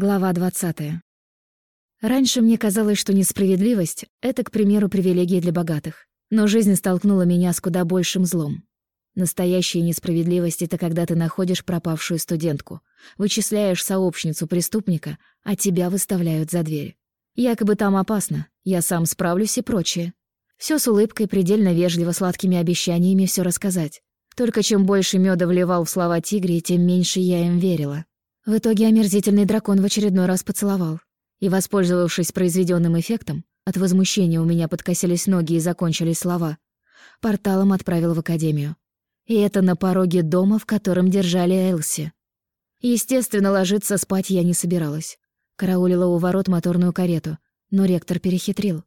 Глава 20. Раньше мне казалось, что несправедливость — это, к примеру, привилегия для богатых. Но жизнь столкнула меня с куда большим злом. Настоящая несправедливость — это когда ты находишь пропавшую студентку, вычисляешь сообщницу преступника, а тебя выставляют за дверь. Якобы там опасно, я сам справлюсь и прочее. Все с улыбкой, предельно вежливо, сладкими обещаниями все рассказать. Только чем больше меда вливал в слова тигре, тем меньше я им верила. В итоге омерзительный дракон в очередной раз поцеловал. И, воспользовавшись произведенным эффектом, от возмущения у меня подкосились ноги и закончились слова, порталом отправил в академию. И это на пороге дома, в котором держали Элси. Естественно, ложиться спать я не собиралась. Караулила у ворот моторную карету, но ректор перехитрил.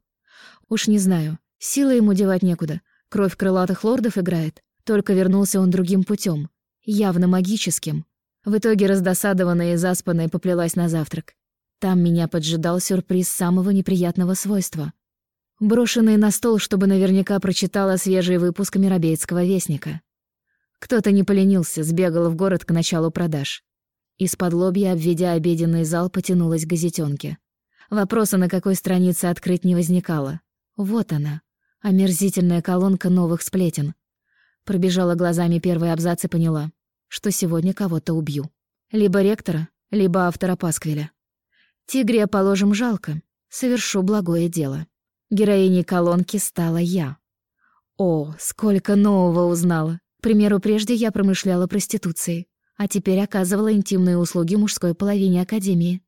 Уж не знаю, силы ему девать некуда. Кровь крылатых лордов играет. Только вернулся он другим путем, явно магическим. В итоге раздосадованная и заспанная поплелась на завтрак. Там меня поджидал сюрприз самого неприятного свойства. Брошенный на стол, чтобы наверняка прочитала свежий выпуск Миробейского вестника. Кто-то не поленился, сбегал в город к началу продаж. Из-под лобья, обведя обеденный зал, потянулась газетенке. Вопроса, на какой странице открыть, не возникало. Вот она, омерзительная колонка новых сплетен. Пробежала глазами первый абзац и поняла что сегодня кого-то убью. Либо ректора, либо автора Пасквиля. Тигре, положим, жалко. Совершу благое дело. Героиней колонки стала я. О, сколько нового узнала. К примеру, прежде я промышляла проституцией, а теперь оказывала интимные услуги мужской половине Академии.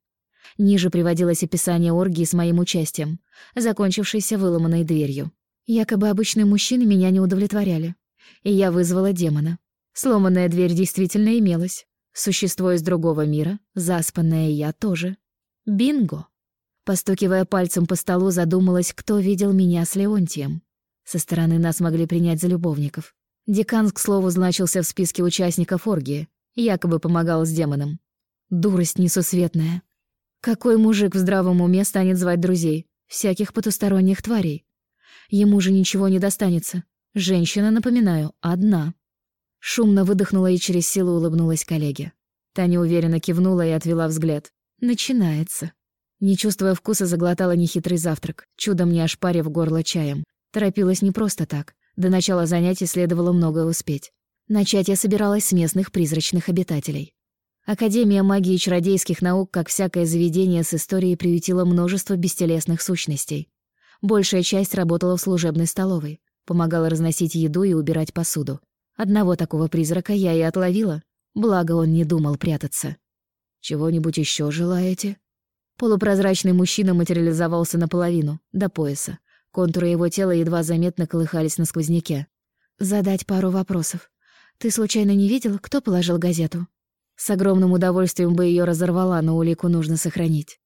Ниже приводилось описание оргии с моим участием, закончившейся выломанной дверью. Якобы обычные мужчины меня не удовлетворяли, и я вызвала демона. Сломанная дверь действительно имелась. Существо из другого мира, заспанное я тоже. Бинго! Постукивая пальцем по столу, задумалась, кто видел меня с Леонтием. Со стороны нас могли принять за любовников. Декан, к слову, значился в списке участников оргии, якобы помогал с демоном. Дурость несусветная. Какой мужик в здравом уме станет звать друзей? Всяких потусторонних тварей. Ему же ничего не достанется. Женщина, напоминаю, одна. Шумно выдохнула и через силу улыбнулась коллеге. Таня уверенно кивнула и отвела взгляд. «Начинается». Не чувствуя вкуса, заглотала нехитрый завтрак, чудом не ошпарив горло чаем. Торопилась не просто так. До начала занятий следовало многое успеть. Начать я собиралась с местных призрачных обитателей. Академия магии и чародейских наук, как всякое заведение с историей, приютила множество бестелесных сущностей. Большая часть работала в служебной столовой, помогала разносить еду и убирать посуду. Одного такого призрака я и отловила, благо он не думал прятаться. «Чего-нибудь еще желаете?» Полупрозрачный мужчина материализовался наполовину, до пояса. Контуры его тела едва заметно колыхались на сквозняке. «Задать пару вопросов. Ты случайно не видел, кто положил газету?» С огромным удовольствием бы ее разорвала, но улику нужно сохранить.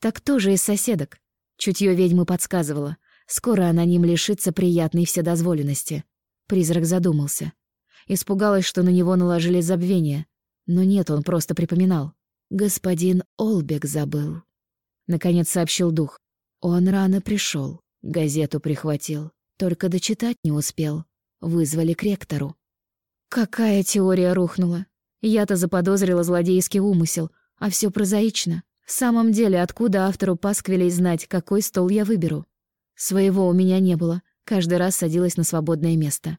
«Так кто же из соседок?» Чутье ведьмы подсказывало. Скоро она ним лишится приятной вседозволенности. Призрак задумался. Испугалась, что на него наложили забвение. Но нет, он просто припоминал. «Господин Олбек забыл», — наконец сообщил дух. Он рано пришел, газету прихватил, только дочитать не успел. Вызвали к ректору. Какая теория рухнула? Я-то заподозрила злодейский умысел, а все прозаично. В самом деле, откуда автору пасквилей знать, какой стол я выберу? Своего у меня не было, каждый раз садилась на свободное место.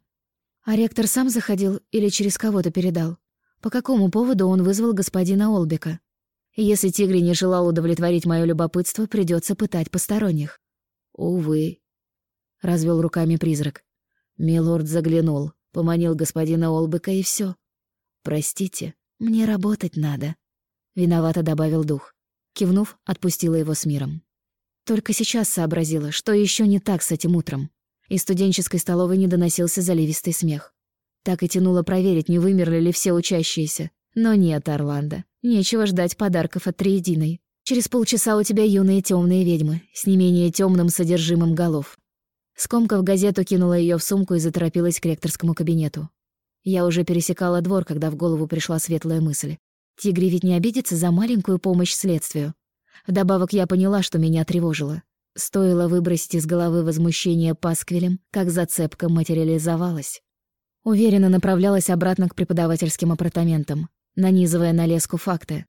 А ректор сам заходил или через кого-то передал? По какому поводу он вызвал господина Олбека? Если Тигри не желал удовлетворить мое любопытство, придется пытать посторонних. Увы. Развел руками призрак. Милорд заглянул, поманил господина Олбека и все. Простите, мне работать надо. Виновато добавил дух. Кивнув, отпустила его с миром. Только сейчас сообразила, что еще не так с этим утром. Из студенческой столовой не доносился заливистый смех. Так и тянуло проверить, не вымерли ли все учащиеся. Но нет, Орландо, нечего ждать подарков от Триединой. Через полчаса у тебя юные темные ведьмы, с не менее темным содержимым голов. Скомкав газету, кинула ее в сумку и заторопилась к ректорскому кабинету. Я уже пересекала двор, когда в голову пришла светлая мысль. Тигри ведь не обидится за маленькую помощь следствию. Вдобавок я поняла, что меня тревожило. Стоило выбросить из головы возмущение пасквилем, как зацепка материализовалась. Уверенно направлялась обратно к преподавательским апартаментам, нанизывая на леску факты.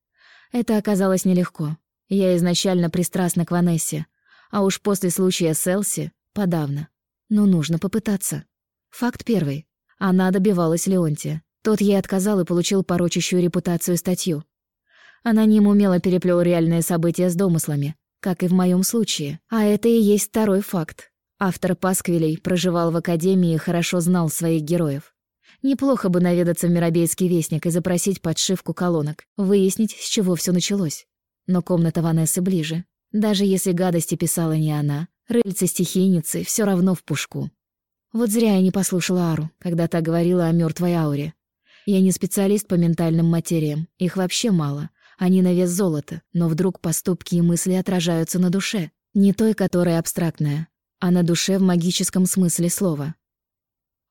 Это оказалось нелегко. Я изначально пристрастна к Ванессе, а уж после случая с Элси — подавно. Но нужно попытаться. Факт первый. Она добивалась Леонтия. Тот ей отказал и получил порочащую репутацию статью. Аноним умело переплел реальные события с домыслами, как и в моем случае. А это и есть второй факт. Автор «Пасквилей» проживал в Академии и хорошо знал своих героев. Неплохо бы наведаться в Миробейский вестник и запросить подшивку колонок, выяснить, с чего все началось. Но комната Ванессы ближе. Даже если гадости писала не она, рыльцы-стихийницы все равно в пушку. Вот зря я не послушала Ару, когда та говорила о мертвой ауре. Я не специалист по ментальным материям, их вообще мало. Они на вес золота, но вдруг поступки и мысли отражаются на душе. Не той, которая абстрактная, а на душе в магическом смысле слова.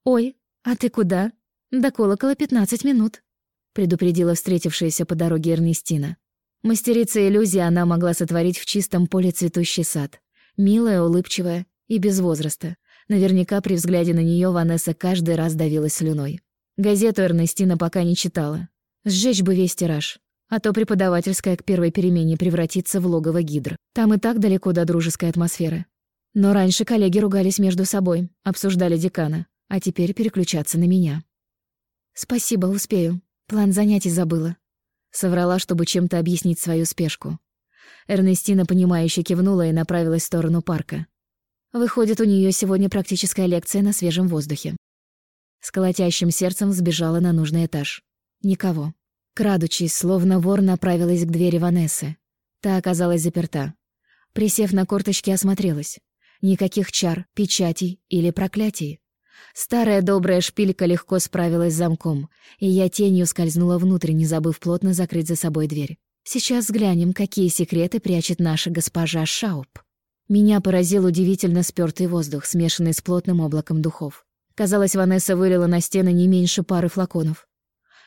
«Ой, а ты куда?» «До колокола пятнадцать минут», — предупредила встретившаяся по дороге Эрнестина. Мастерица иллюзии она могла сотворить в чистом поле цветущий сад. Милая, улыбчивая и без возраста. Наверняка при взгляде на нее Ванесса каждый раз давилась слюной. Газету Эрнестина пока не читала. Сжечь бы весь тираж. А то преподавательская к первой перемене превратится в логово гидр. Там и так далеко до дружеской атмосферы. Но раньше коллеги ругались между собой, обсуждали декана, а теперь переключаться на меня. «Спасибо, успею. План занятий забыла». Соврала, чтобы чем-то объяснить свою спешку. Эрнестина, понимающе кивнула и направилась в сторону парка. Выходит, у нее сегодня практическая лекция на свежем воздухе. С колотящим сердцем сбежала на нужный этаж. Никого. Крадучись, словно вор, направилась к двери Ванессы. Та оказалась заперта. Присев на корточки, осмотрелась. Никаких чар, печатей или проклятий. Старая добрая шпилька легко справилась с замком, и я тенью скользнула внутрь, не забыв плотно закрыть за собой дверь. Сейчас взглянем, какие секреты прячет наша госпожа Шауп. Меня поразил удивительно спёртый воздух, смешанный с плотным облаком духов. Казалось, Ванесса вылила на стены не меньше пары флаконов.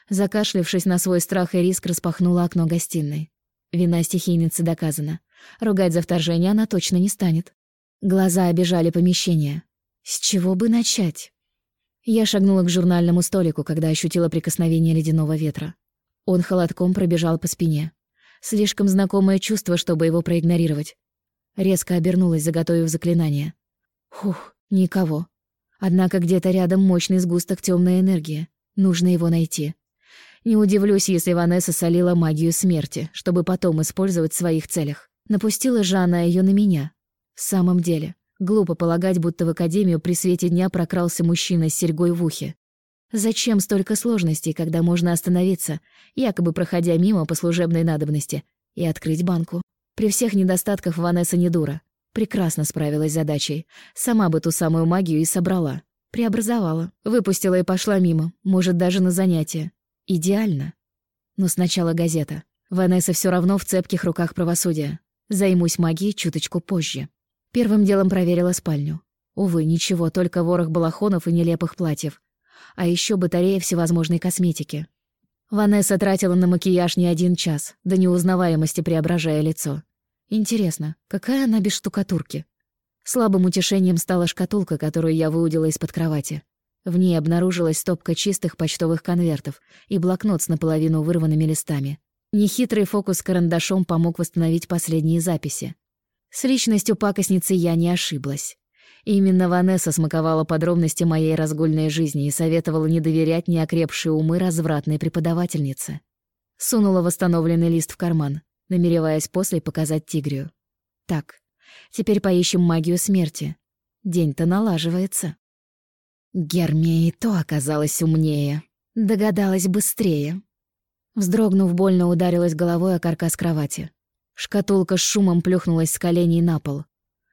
Закашлившись на свой страх и риск, распахнула окно гостиной. Вина стихийницы доказана. Ругать за вторжение она точно не станет. Глаза обижали помещение. С чего бы начать? Я шагнула к журнальному столику, когда ощутила прикосновение ледяного ветра. Он холодком пробежал по спине. Слишком знакомое чувство, чтобы его проигнорировать. Резко обернулась, заготовив заклинание. Хух, никого. Однако где-то рядом мощный сгусток темной энергии. Нужно его найти. Не удивлюсь, если Ванесса солила магию смерти, чтобы потом использовать в своих целях. Напустила Жанна ее на меня. В самом деле, Глупо полагать, будто в академию при свете дня прокрался мужчина с серьгой в ухе. Зачем столько сложностей, когда можно остановиться, якобы проходя мимо по служебной надобности, и открыть банку? При всех недостатках Ванесса не дура. Прекрасно справилась с задачей. Сама бы ту самую магию и собрала. Преобразовала. Выпустила и пошла мимо. Может, даже на занятия. Идеально. Но сначала газета. Ванесса все равно в цепких руках правосудия. Займусь магией чуточку позже. Первым делом проверила спальню. Увы, ничего, только ворох балахонов и нелепых платьев. А еще батарея всевозможной косметики. Ванесса тратила на макияж не один час, до неузнаваемости преображая лицо. Интересно, какая она без штукатурки? Слабым утешением стала шкатулка, которую я выудила из-под кровати. В ней обнаружилась стопка чистых почтовых конвертов и блокнот с наполовину вырванными листами. Нехитрый фокус карандашом помог восстановить последние записи. С личностью пакостницы я не ошиблась. Именно Ванесса смаковала подробности моей разгульной жизни и советовала не доверять неокрепшие умы развратной преподавательнице. Сунула восстановленный лист в карман, намереваясь после показать тигрию. Так, теперь поищем магию смерти. День-то налаживается. Гермия и то оказалась умнее. Догадалась быстрее. Вздрогнув, больно ударилась головой о каркас кровати. Шкатулка с шумом плюхнулась с коленей на пол.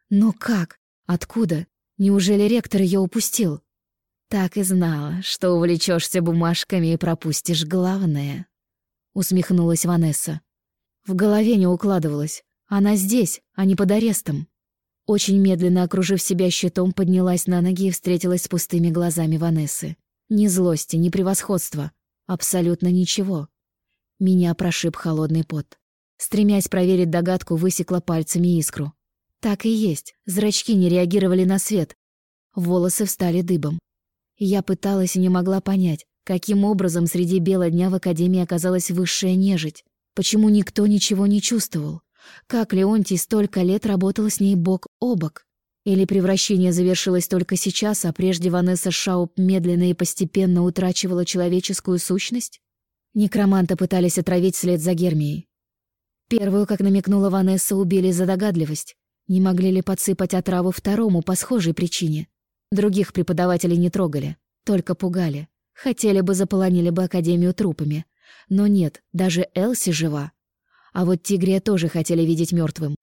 Но как? Откуда? Неужели ректор ее упустил? Так и знала, что увлечешься бумажками и пропустишь главное. Усмехнулась Ванесса. В голове не укладывалось. Она здесь, а не под арестом. Очень медленно окружив себя щитом, поднялась на ноги и встретилась с пустыми глазами Ванессы. Ни злости, ни превосходства. Абсолютно ничего. Меня прошиб холодный пот. Стремясь проверить догадку, высекла пальцами искру. Так и есть, зрачки не реагировали на свет. Волосы встали дыбом. Я пыталась и не могла понять, каким образом среди бела дня в Академии оказалась высшая нежить. Почему никто ничего не чувствовал? Как Леонтий столько лет работал с ней бок о бок? Или превращение завершилось только сейчас, а прежде Ванесса Шауп медленно и постепенно утрачивала человеческую сущность? Некроманта пытались отравить след за Гермией. Первую, как намекнула Ванесса, убили за догадливость. Не могли ли подсыпать отраву второму по схожей причине? Других преподавателей не трогали, только пугали. Хотели бы, заполонили бы Академию трупами. Но нет, даже Элси жива. А вот Тигрия тоже хотели видеть мертвым.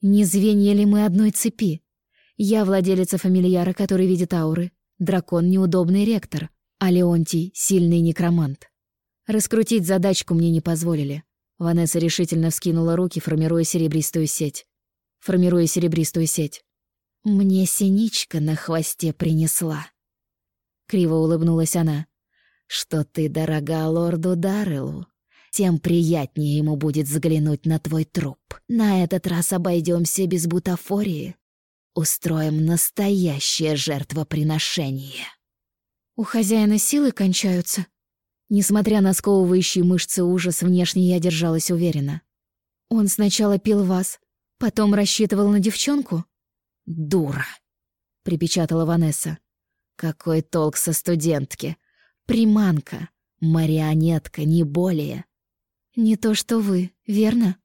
Не звенья ли мы одной цепи? Я владелица фамильяра, который видит ауры. Дракон — неудобный ректор, а Леонтий — сильный некромант. Раскрутить задачку мне не позволили. Ванесса решительно вскинула руки, формируя серебристую сеть. Формируя серебристую сеть. «Мне синичка на хвосте принесла». Криво улыбнулась она. «Что ты дорога лорду Дарреллу, тем приятнее ему будет взглянуть на твой труп. На этот раз обойдемся без бутафории. Устроим настоящее жертвоприношение. У хозяина силы кончаются. Несмотря на сковывающие мышцы ужас, внешне я держалась уверенно. Он сначала пил вас, потом рассчитывал на девчонку? Дура, припечатала Ванесса. Какой толк со студентки? Приманка, марионетка, не более. Не то что вы, верно?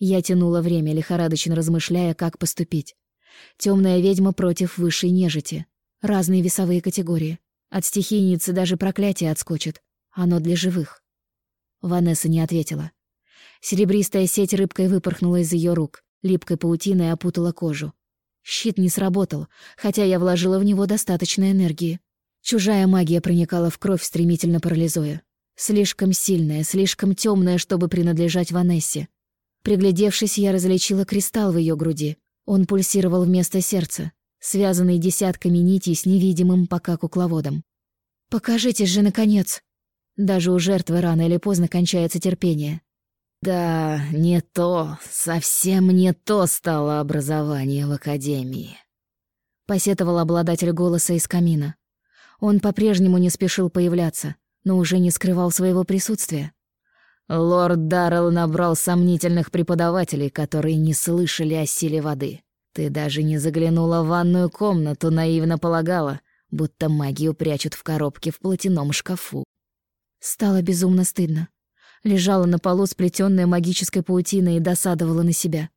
Я тянула время, лихорадочно размышляя, как поступить. Темная ведьма против высшей нежити. Разные весовые категории. От стихийницы даже проклятие отскочит. Оно для живых. Ванесса не ответила. Серебристая сеть рыбкой выпорхнула из ее рук, липкой паутиной опутала кожу. Щит не сработал, хотя я вложила в него достаточно энергии. Чужая магия проникала в кровь, стремительно парализуя. Слишком сильная, слишком темная, чтобы принадлежать Ванессе. Приглядевшись, я различила кристалл в ее груди. Он пульсировал вместо сердца, связанный десятками нитей с невидимым пока кукловодом. «Покажитесь же, наконец!» Даже у жертвы рано или поздно кончается терпение. «Да, не то, совсем не то стало образование в Академии», — посетовал обладатель голоса из камина. Он по-прежнему не спешил появляться, но уже не скрывал своего присутствия. Лорд Даррелл набрал сомнительных преподавателей, которые не слышали о силе воды. Ты даже не заглянула в ванную комнату, наивно полагала, будто магию прячут в коробке в платяном шкафу. Стало безумно стыдно. Лежала на полу сплетенная магической паутиной и досадовала на себя.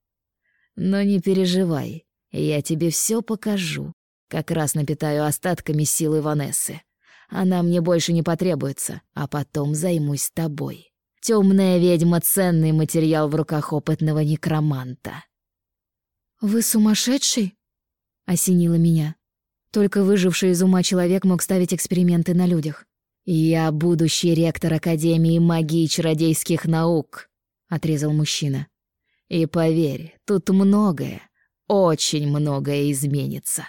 Но не переживай, я тебе все покажу. Как раз напитаю остатками силы Ванессы. Она мне больше не потребуется, а потом займусь тобой. Темная ведьма — ценный материал в руках опытного некроманта. «Вы сумасшедший?» — осенило меня. Только выживший из ума человек мог ставить эксперименты на людях. «Я будущий ректор Академии магии и чародейских наук», — отрезал мужчина. «И поверь, тут многое, очень многое изменится».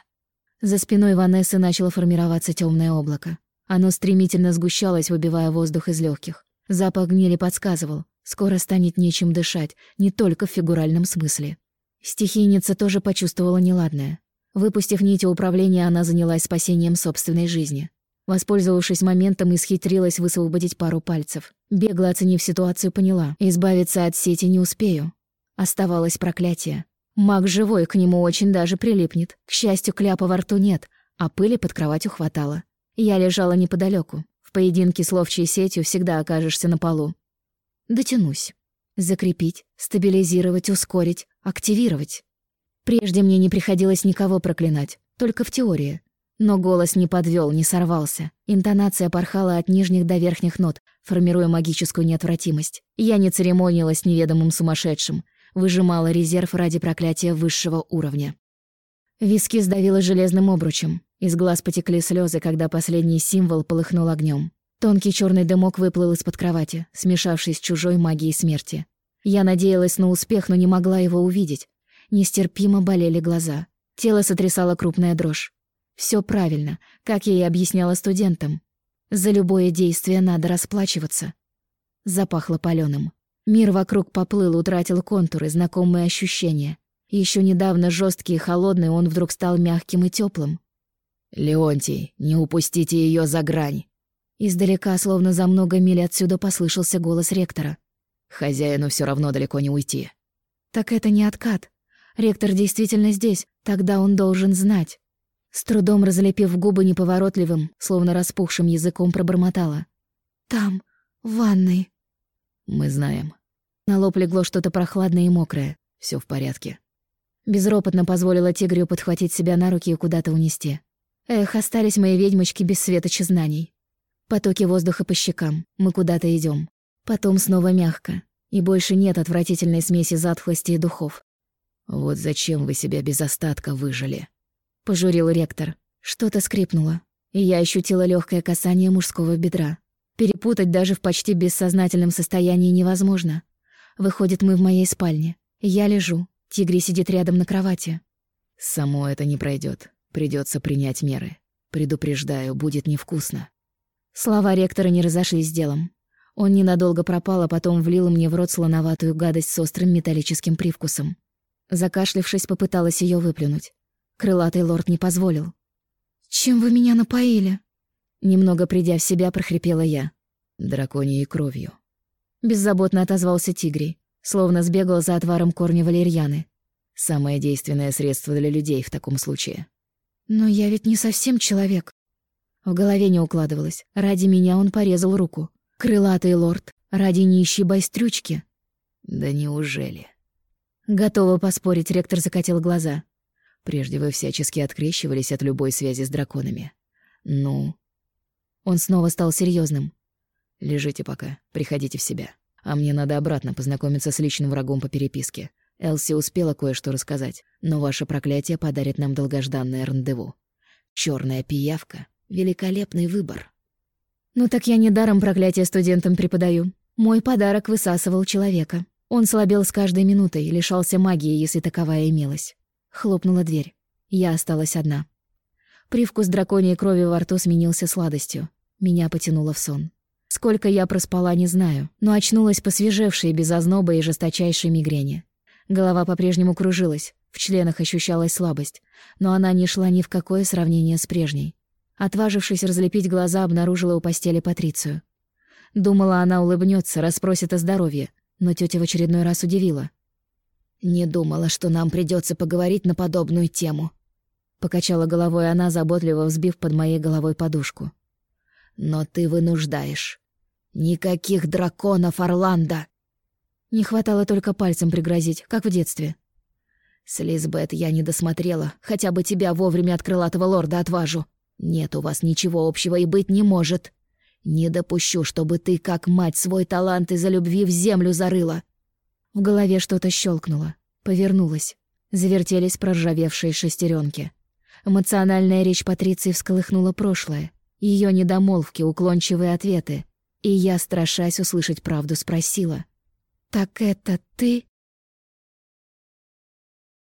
За спиной Ванессы начало формироваться темное облако. Оно стремительно сгущалось, выбивая воздух из легких. Запах гнили подсказывал, скоро станет нечем дышать, не только в фигуральном смысле. Стихийница тоже почувствовала неладное. Выпустив нити управления, она занялась спасением собственной жизни. Воспользовавшись моментом, исхитрилась высвободить пару пальцев. Бегло оценив ситуацию, поняла. Избавиться от сети не успею. Оставалось проклятие. Маг живой к нему очень даже прилипнет. К счастью, кляпа во рту нет, а пыли под кроватью хватало. Я лежала неподалеку, поединке с ловчей сетью всегда окажешься на полу. Дотянусь. Закрепить, стабилизировать, ускорить, активировать. Прежде мне не приходилось никого проклинать, только в теории. Но голос не подвел, не сорвался. Интонация порхала от нижних до верхних нот, формируя магическую неотвратимость. Я не церемонилась неведомым сумасшедшим, выжимала резерв ради проклятия высшего уровня. Виски сдавило железным обручем. Из глаз потекли слезы, когда последний символ полыхнул огнем. Тонкий черный дымок выплыл из-под кровати, смешавшись с чужой магией смерти. Я надеялась на успех, но не могла его увидеть. Нестерпимо болели глаза. Тело сотрясало крупная дрожь. Все правильно, как я и объясняла студентам. За любое действие надо расплачиваться. Запахло палёным. Мир вокруг поплыл, утратил контуры, знакомые ощущения. Еще недавно жесткий и холодный, он вдруг стал мягким и теплым. «Леонтий, не упустите ее за грань!» Издалека, словно за много миль отсюда, послышался голос ректора. Хозяину все равно далеко не уйти. Так это не откат. Ректор действительно здесь, тогда он должен знать. С трудом разлепив губы неповоротливым, словно распухшим языком пробормотала. «Там, в ванной». «Мы знаем». На лоб легло что-то прохладное и мокрое. Все в порядке». Безропотно позволила тигрю подхватить себя на руки и куда-то унести. Эх, остались мои ведьмочки без светоча знаний. Потоки воздуха по щекам. Мы куда-то идем. Потом снова мягко. И больше нет отвратительной смеси затхлости и духов. «Вот зачем вы себя без остатка выжили?» — пожурил ректор. Что-то скрипнуло, и я ощутила легкое касание мужского бедра. Перепутать даже в почти бессознательном состоянии невозможно. Выходит, мы в моей спальне. Я лежу, Тигри сидит рядом на кровати. «Само это не пройдет. Придется принять меры. Предупреждаю, будет невкусно». Слова ректора не разошлись с делом. Он ненадолго пропал, а потом влил мне в рот слоноватую гадость с острым металлическим привкусом. Закашлившись, попыталась ее выплюнуть. Крылатый лорд не позволил. «Чем вы меня напоили?» Немного придя в себя, прохрипела я. «Драконьей кровью». Беззаботно отозвался Тигрий, словно сбегал за отваром корня валерьяны. Самое действенное средство для людей в таком случае. «Но я ведь не совсем человек». В голове не укладывалось. Ради меня он порезал руку. Крылатый лорд. Ради нищей байстрючки. «Да неужели?» Готова поспорить, ректор закатил глаза. Прежде вы всячески открещивались от любой связи с драконами. Ну? Он снова стал серьезным. Лежите пока, приходите в себя. А мне надо обратно познакомиться с личным врагом по переписке. Элси успела кое-что рассказать, но ваше проклятие подарит нам долгожданное рандеву. Черная пиявка — великолепный выбор. Ну так я недаром проклятие студентам преподаю. Мой подарок высасывал человека. Он слабел с каждой минутой, лишался магии, если таковая имелась. Хлопнула дверь. Я осталась одна. Привкус драконьей крови во рту сменился сладостью. Меня потянуло в сон. Сколько я проспала, не знаю, но очнулась посвежевшей, без озноба и жесточайшей мигрени. Голова по-прежнему кружилась, в членах ощущалась слабость, но она не шла ни в какое сравнение с прежней. Отважившись разлепить глаза, обнаружила у постели Патрицию. Думала, она улыбнется, расспросит о здоровье, но тетя в очередной раз удивила. «Не думала, что нам придется поговорить на подобную тему», — покачала головой она, заботливо взбив под моей головой подушку. «Но ты вынуждаешь. Никаких драконов, Орландо!» Не хватало только пальцем пригрозить, как в детстве. «С Лизбет я не досмотрела, хотя бы тебя вовремя от крылатого лорда отважу. Нет у вас ничего общего и быть не может. Не допущу, чтобы ты, как мать, свой талант из-за любви в землю зарыла. В голове что-то щелкнуло, повернулось. Завертелись проржавевшие шестеренки. Эмоциональная речь Патриции всколыхнула прошлое, ее недомолвки, уклончивые ответы. И я, страшась услышать правду, спросила. «Так это ты?»